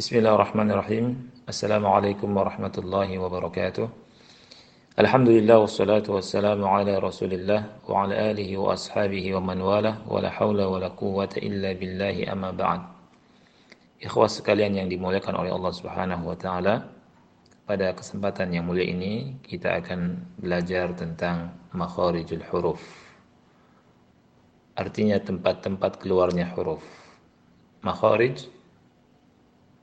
Bismillahirrahmanirrahim. Assalamualaikum warahmatullahi wabarakatuh. Alhamdulillah wassalatu wassalamu ala Rasulillah wa ala alihi wa ashabihi wa man wala wa la haula wa la quwwata illa billahi amma ba'd. Ikhwas sekalian yang dimuliakan oleh Allah Subhanahu wa taala, pada kesempatan yang mulia ini kita akan belajar tentang makharijul huruf. Artinya tempat-tempat keluarnya huruf. Makharij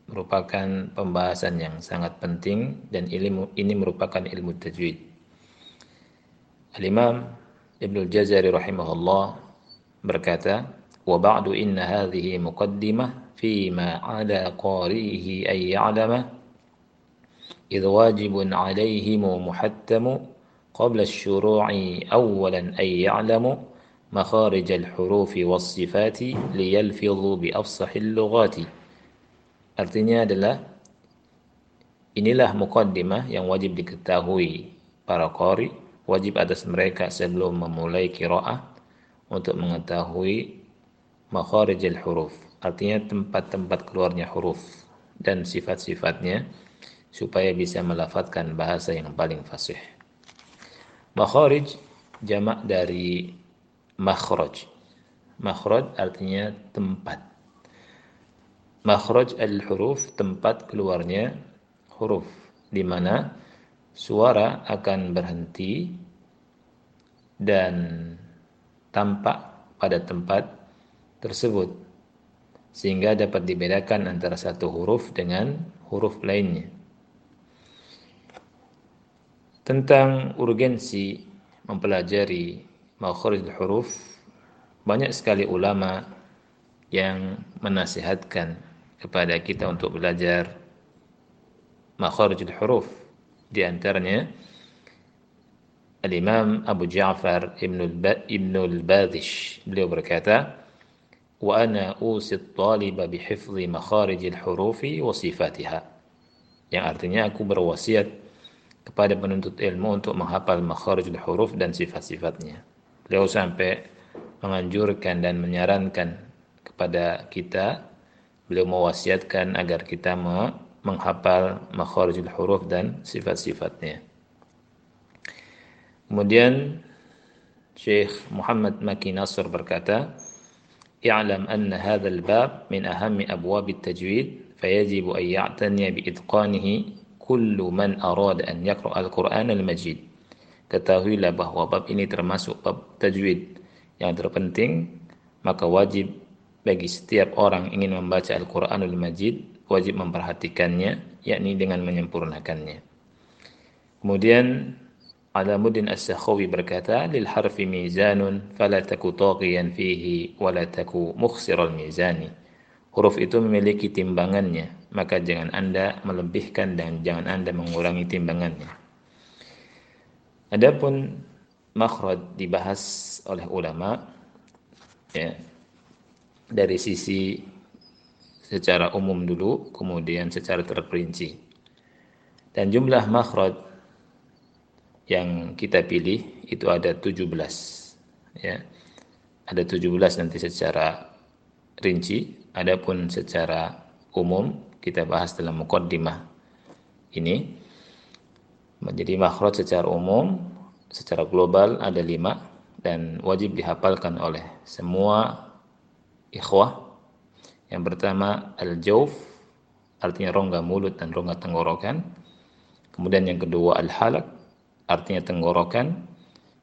merupakan pembahasan yang sangat penting dan ilmu ini merupakan ilmu tajwid. Al-Imam Ibnu Jazari rahimahullah berkata, "Wa ba'du inna hadhihi muqaddimah fi ma 'ala qarihi ay ya'lama idh wajibun 'alayhim muhattamu qabla asy-syuru'i awwalan ay ya'lamu makharij al-huruf was-sifati liyalfidhu bi afsahil lughati." Artinya adalah inilah mukaddimah yang wajib diketahui para qari, wajib atas mereka sebelum memulai qiraah untuk mengetahui makharijul huruf, artinya tempat-tempat keluarnya huruf dan sifat-sifatnya supaya bisa melafatkan bahasa yang paling fasih. Makharij jamak dari makhraj. Makhraj artinya tempat makhraj al-huruf tempat keluarnya huruf di mana suara akan berhenti dan tampak pada tempat tersebut sehingga dapat dibedakan antara satu huruf dengan huruf lainnya. Tentang urgensi mempelajari makhraj huruf banyak sekali ulama yang menasihatkan kepada kita untuk belajar makharijul huruf. Di antaranya Al-Imam Abu Ja'far Ibn al-Badish. Beliau berkata wa ana usi taliba bihifzi makharijil hurufi wa yang artinya aku berwasiat kepada penuntut ilmu untuk menghafal makharijul huruf dan sifat-sifatnya. Beliau sampai menganjurkan dan menyarankan kepada kita beliau mewasiatkan agar kita menghafal makharijul huruf dan sifat-sifatnya. Kemudian Syekh Muhammad Maki Nasr berkata, "I'lam anna hadha al-bab min ahammi abwab at-tajwid, fayajib an ya'tani bi'itqanihi kullu man arada an yaqra al-Qur'an al-Majid." Ketahuilah bahwa bab ini termasuk bab tajwid yang terpenting, maka wajib bagi setiap orang ingin membaca Al-Quranul Majid wajib memperhatikannya yakni dengan menyempurnakannya. Kemudian Alamuddin As-Sakhawi berkata lil harfi mizanun fala taku taghiyan fihi wala taku mukhsiral mizani. Huruf itu memiliki timbangannya maka jangan Anda melebihkan dan jangan Anda mengurangi timbangannya. Adapun makhraj dibahas oleh ulama ya dari sisi secara umum dulu, kemudian secara terperinci. Dan jumlah makhraj yang kita pilih itu ada 17. Ya. Ada 17 nanti secara rinci, adapun secara umum kita bahas dalam mukaddimah ini. Menjadi makhraj secara umum, secara global ada lima dan wajib dihafalkan oleh semua ikhwah. Yang pertama al-jauf artinya rongga mulut dan rongga tenggorokan. Kemudian yang kedua al-halak artinya tenggorokan.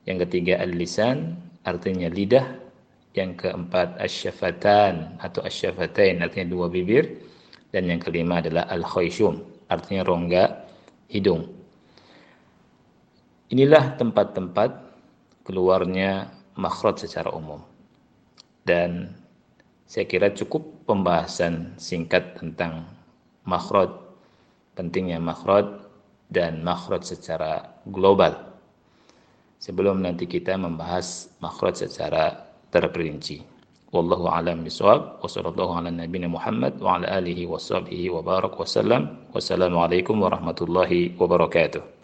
Yang ketiga al-lisan artinya lidah. Yang keempat asyafatan atau asyafatain artinya dua bibir. Dan yang kelima adalah al-khayshum artinya rongga hidung. Inilah tempat-tempat keluarnya makhraj secara umum. Dan saya kira cukup pembahasan singkat tentang makhraj, pentingnya makhraj dan makhraj secara global. Sebelum nanti kita membahas makhraj secara terperinci. Wallahu a'lam bishawab wa sallallahu ala nabiyyina Muhammad wa ala alihi wa sahbihi wa barak wa sallam. Wassalamualaikum warahmatullahi wabarakatuh.